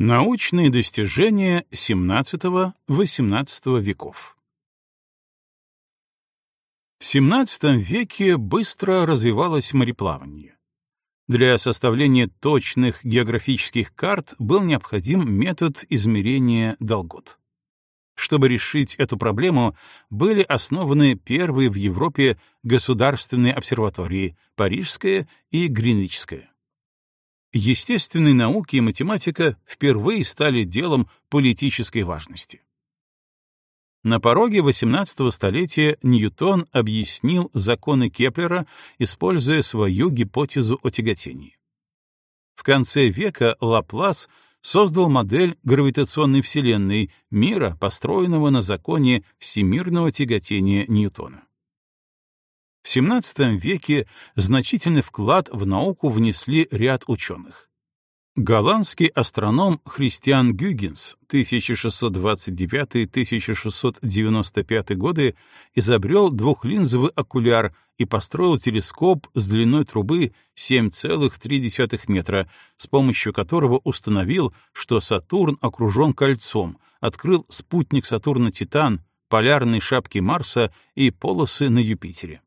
Научные достижения XVII-XVIII веков В XVII веке быстро развивалось мореплавание. Для составления точных географических карт был необходим метод измерения долгот. Чтобы решить эту проблему, были основаны первые в Европе государственные обсерватории — Парижская и Гринвичская. Естественные науки и математика впервые стали делом политической важности. На пороге XVIII столетия Ньютон объяснил законы Кеплера, используя свою гипотезу о тяготении. В конце века Лаплас создал модель гравитационной Вселенной, мира, построенного на законе всемирного тяготения Ньютона. В XVII веке значительный вклад в науку внесли ряд ученых. Голландский астроном Христиан Гюгенс 1629-1695 годы изобрел двухлинзовый окуляр и построил телескоп с длиной трубы 7,3 метра, с помощью которого установил, что Сатурн окружен кольцом, открыл спутник Сатурна Титан, полярные шапки Марса и полосы на Юпитере.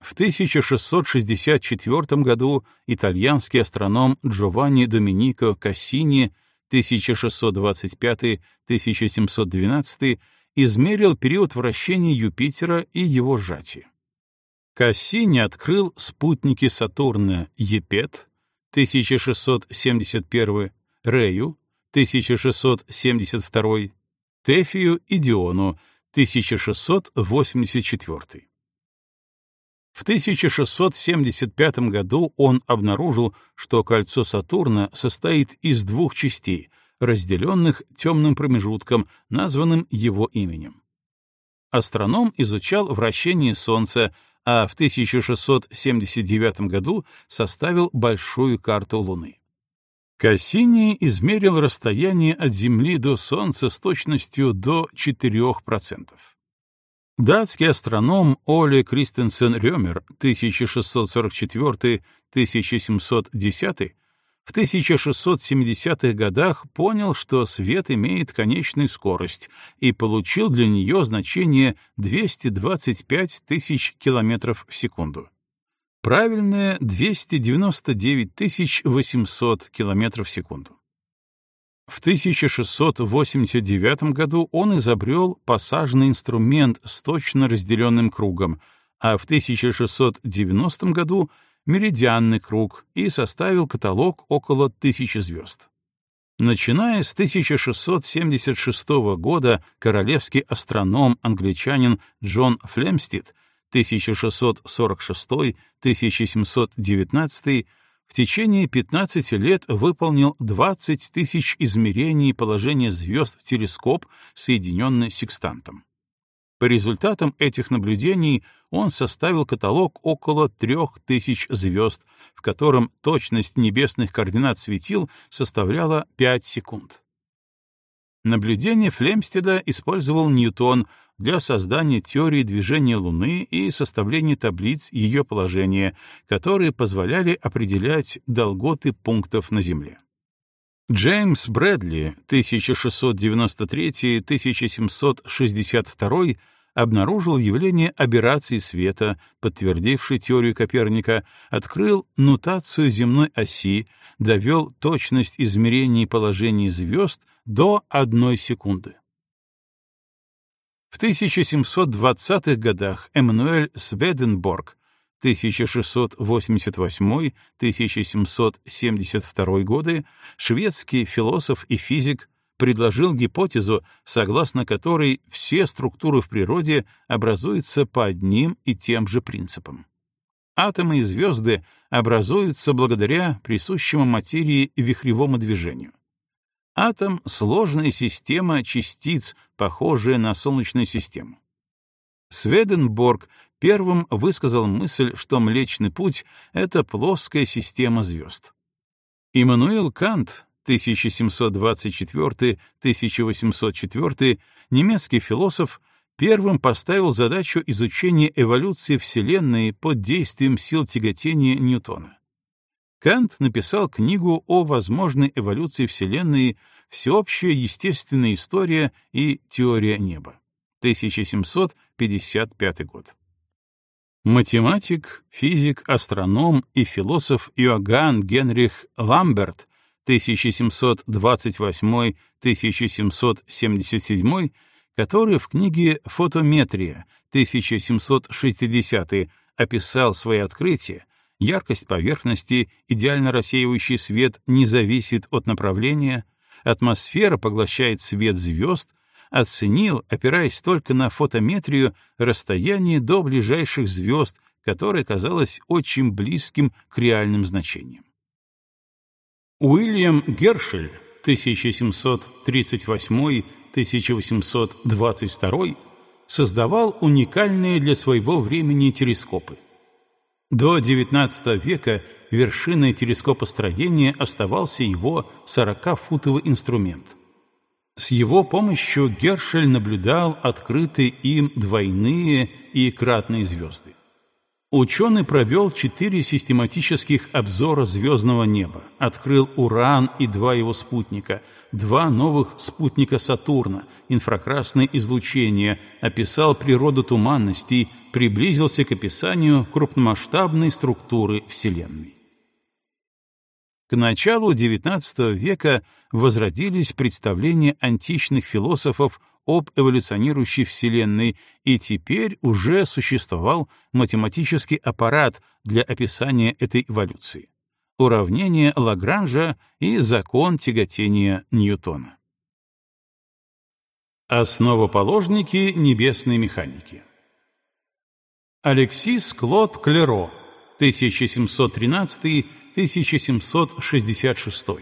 В 1664 году итальянский астроном Джованни Доминико Кассини 1625-1712 измерил период вращения Юпитера и его сжатия. Кассини открыл спутники Сатурна Епет 1671, Рею 1672, Тефию и Диону 1684. В 1675 году он обнаружил, что кольцо Сатурна состоит из двух частей, разделенных темным промежутком, названным его именем. Астроном изучал вращение Солнца, а в 1679 году составил большую карту Луны. Кассини измерил расстояние от Земли до Солнца с точностью до 4%. Датский астроном Оле Кристенсен Рёмер 1644-1710 в 1670-х годах понял, что свет имеет конечную скорость и получил для нее значение 225 тысяч километров в секунду. Правильное — 299 800 километров в секунду. В 1689 году он изобрел пассажный инструмент с точно разделенным кругом, а в 1690 году — меридианный круг и составил каталог около тысячи звезд. Начиная с 1676 года королевский астроном-англичанин Джон Флемстед 1646-1719 в течение 15 лет выполнил 20 тысяч измерений положения звезд в телескоп, соединенный секстантом. По результатам этих наблюдений он составил каталог около 3000 звезд, в котором точность небесных координат светил составляла 5 секунд. Наблюдение Флемстеда использовал Ньютон для создания теории движения Луны и составления таблиц ее положения, которые позволяли определять долготы пунктов на Земле. Джеймс Брэдли 1693-1762 обнаружил явление аберрации света, подтвердивший теорию Коперника, открыл нутацию земной оси, довел точность измерений положений звезд до одной секунды. В 1720-х годах Эммануэль Сведенборг 1688-1772 годы, шведский философ и физик, предложил гипотезу, согласно которой все структуры в природе образуются по одним и тем же принципам. Атомы и звезды образуются благодаря присущему материи вихревому движению. Атом — сложная система частиц, похожая на Солнечную систему. Сведенборг первым высказал мысль, что Млечный Путь — это плоская система звезд. Иммануил Кант 1724-1804, немецкий философ, первым поставил задачу изучения эволюции Вселенной под действием сил тяготения Ньютона. Кант написал книгу о возможной эволюции Вселенной «Всеобщая естественная история и теория неба» 1755 год. Математик, физик, астроном и философ Иоганн Генрих Ламберт 1728-1777, который в книге «Фотометрия» 1760 описал свои открытия, яркость поверхности, идеально рассеивающий свет не зависит от направления, атмосфера поглощает свет звезд, оценил, опираясь только на фотометрию, расстояние до ближайших звезд, которое казалось очень близким к реальным значениям. Уильям Гершель 1738-1822 создавал уникальные для своего времени телескопы. До XIX века вершиной телескопостроения оставался его 40-футовый инструмент. С его помощью Гершель наблюдал открытые им двойные и кратные звезды. Ученый провел четыре систематических обзора звездного неба, открыл Уран и два его спутника, два новых спутника Сатурна, инфракрасное излучение, описал природу туманностей, приблизился к описанию крупномасштабной структуры Вселенной. К началу XIX века возродились представления античных философов об эволюционирующей Вселенной, и теперь уже существовал математический аппарат для описания этой эволюции — уравнение Лагранжа и закон тяготения Ньютона. Основоположники небесной механики Алексис Клод Клеро, 1713-1766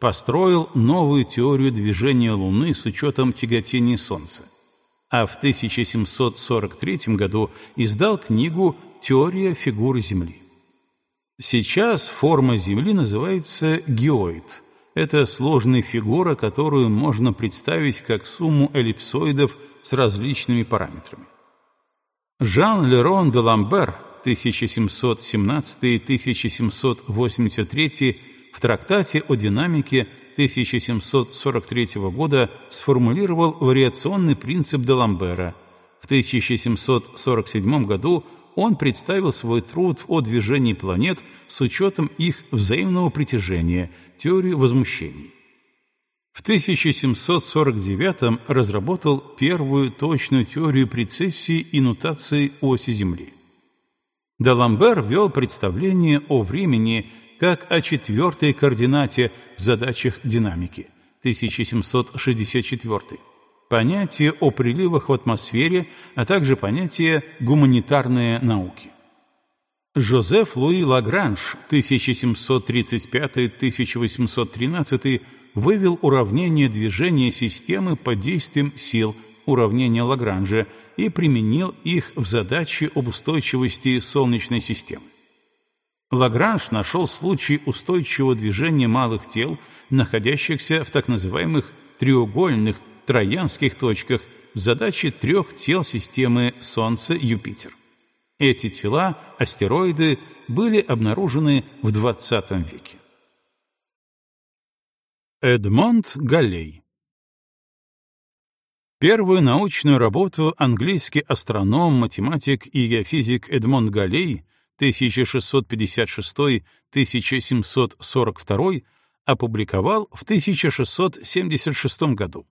построил новую теорию движения Луны с учетом тяготения Солнца, а в 1743 году издал книгу «Теория фигуры Земли». Сейчас форма Земли называется геоид. Это сложная фигура, которую можно представить как сумму эллипсоидов с различными параметрами. Жан Лерон де Ламбер 1717-1783 в трактате о динамике 1743 года сформулировал вариационный принцип Даламбера. В 1747 году он представил свой труд о движении планет с учетом их взаимного притяжения, теорию возмущений. В 1749 разработал первую точную теорию прецессии и нутации оси Земли. Даламбер ввел представление о времени как о четвертой координате в задачах динамики, 1764 понятие о приливах в атмосфере, а также понятие «гуманитарные науки». Жозеф Луи Лагранж 1735-1813 вывел уравнение движения системы под действием сил уравнения Лагранжа и применил их в задаче об устойчивости Солнечной системы. Лагранж нашел случай устойчивого движения малых тел, находящихся в так называемых треугольных троянских точках в задаче трех тел системы Солнце-Юпитер. Эти тела, астероиды, были обнаружены в XX веке. Эдмонд Галлей Первую научную работу английский астроном, математик и геофизик Эдмонд Галлей 1666-1742 опубликовал в 1676 году.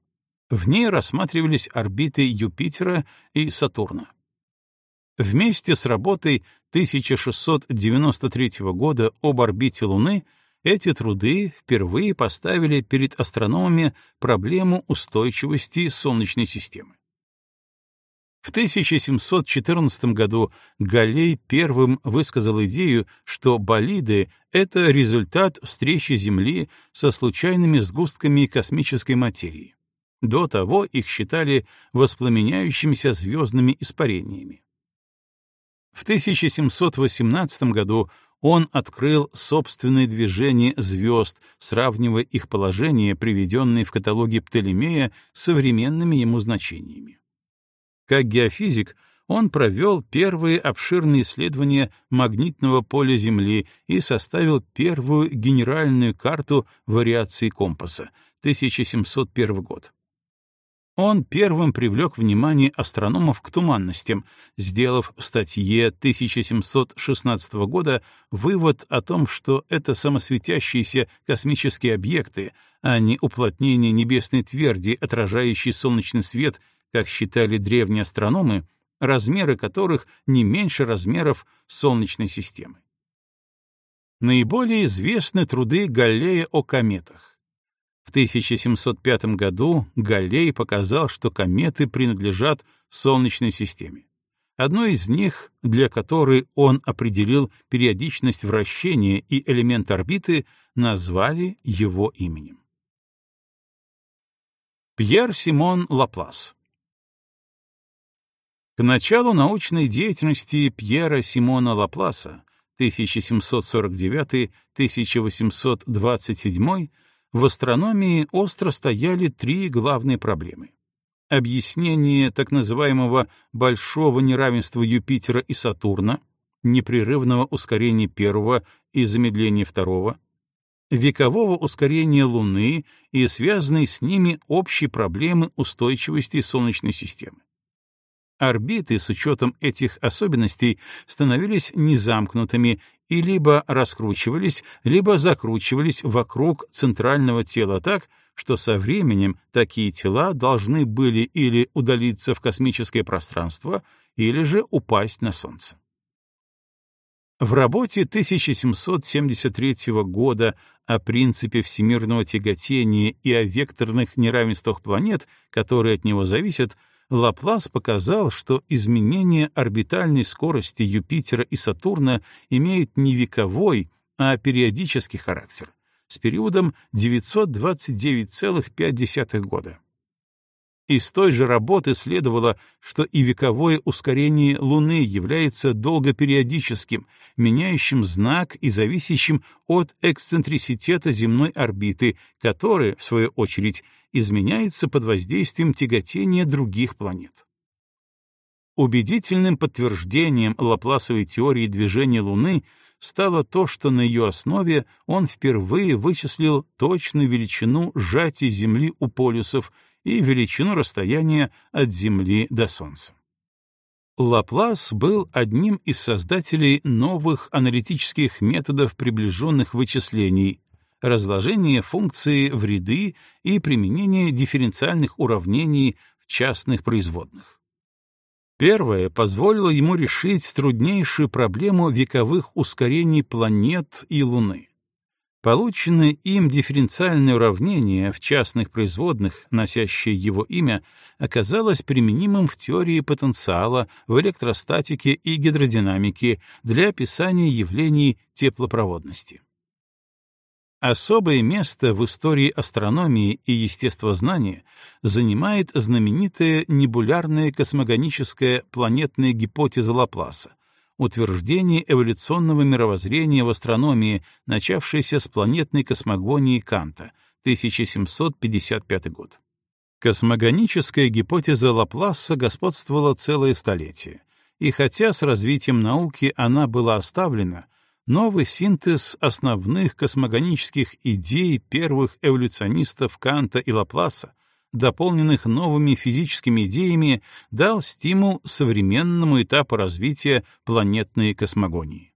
В ней рассматривались орбиты Юпитера и Сатурна. Вместе с работой 1693 года об орбите Луны эти труды впервые поставили перед астрономами проблему устойчивости Солнечной системы. В 1714 году Галлей первым высказал идею, что болиды — это результат встречи Земли со случайными сгустками космической материи. До того их считали воспламеняющимися звездными испарениями. В 1718 году он открыл собственное движение звезд, сравнивая их положение, приведенные в каталоге Птолемея, с современными ему значениями. Как геофизик, он провел первые обширные исследования магнитного поля Земли и составил первую генеральную карту вариации компаса 1701 год. Он первым привлек внимание астрономов к туманностям, сделав в статье 1716 года вывод о том, что это самосветящиеся космические объекты, а не уплотнение небесной тверди, отражающей солнечный свет, как считали древние астрономы, размеры которых не меньше размеров Солнечной системы. Наиболее известны труды Галлея о кометах. В 1705 году Галлей показал, что кометы принадлежат Солнечной системе. Одной из них, для которой он определил периодичность вращения и элемент орбиты, назвали его именем. Пьер Симон Лаплас К началу научной деятельности Пьера Симона Лапласа 1749-1827 в астрономии остро стояли три главные проблемы. Объяснение так называемого большого неравенства Юпитера и Сатурна, непрерывного ускорения первого и замедления второго, векового ускорения Луны и связанной с ними общей проблемы устойчивости Солнечной системы. Орбиты с учетом этих особенностей становились незамкнутыми и либо раскручивались, либо закручивались вокруг центрального тела так, что со временем такие тела должны были или удалиться в космическое пространство, или же упасть на Солнце. В работе 1773 года о принципе всемирного тяготения и о векторных неравенствах планет, которые от него зависят, Лаплас показал, что изменение орбитальной скорости Юпитера и Сатурна имеют не вековой, а периодический характер с периодом 929,5 года. Из той же работы следовало, что и вековое ускорение Луны является долгопериодическим, меняющим знак и зависящим от эксцентриситета земной орбиты, который, в свою очередь, изменяется под воздействием тяготения других планет. Убедительным подтверждением Лапласовой теории движения Луны стало то, что на ее основе он впервые вычислил точную величину сжатия Земли у полюсов — и величину расстояния от Земли до Солнца. Лаплас был одним из создателей новых аналитических методов приближенных вычислений, разложения функции в ряды и применения дифференциальных уравнений в частных производных. Первое позволило ему решить труднейшую проблему вековых ускорений планет и Луны. Полученное им дифференциальное уравнение в частных производных, носящее его имя, оказалось применимым в теории потенциала, в электростатике и гидродинамике для описания явлений теплопроводности. Особое место в истории астрономии и естествознания занимает знаменитая небулярная космогоническая планетная гипотеза Лапласа, утверждение эволюционного мировоззрения в астрономии, начавшееся с планетной космогонии Канта, 1755 год. Космогоническая гипотеза Лапласа господствовала целое столетие, и хотя с развитием науки она была оставлена, новый синтез основных космогонических идей первых эволюционистов Канта и Лапласа дополненных новыми физическими идеями, дал стимул современному этапу развития планетной космогонии.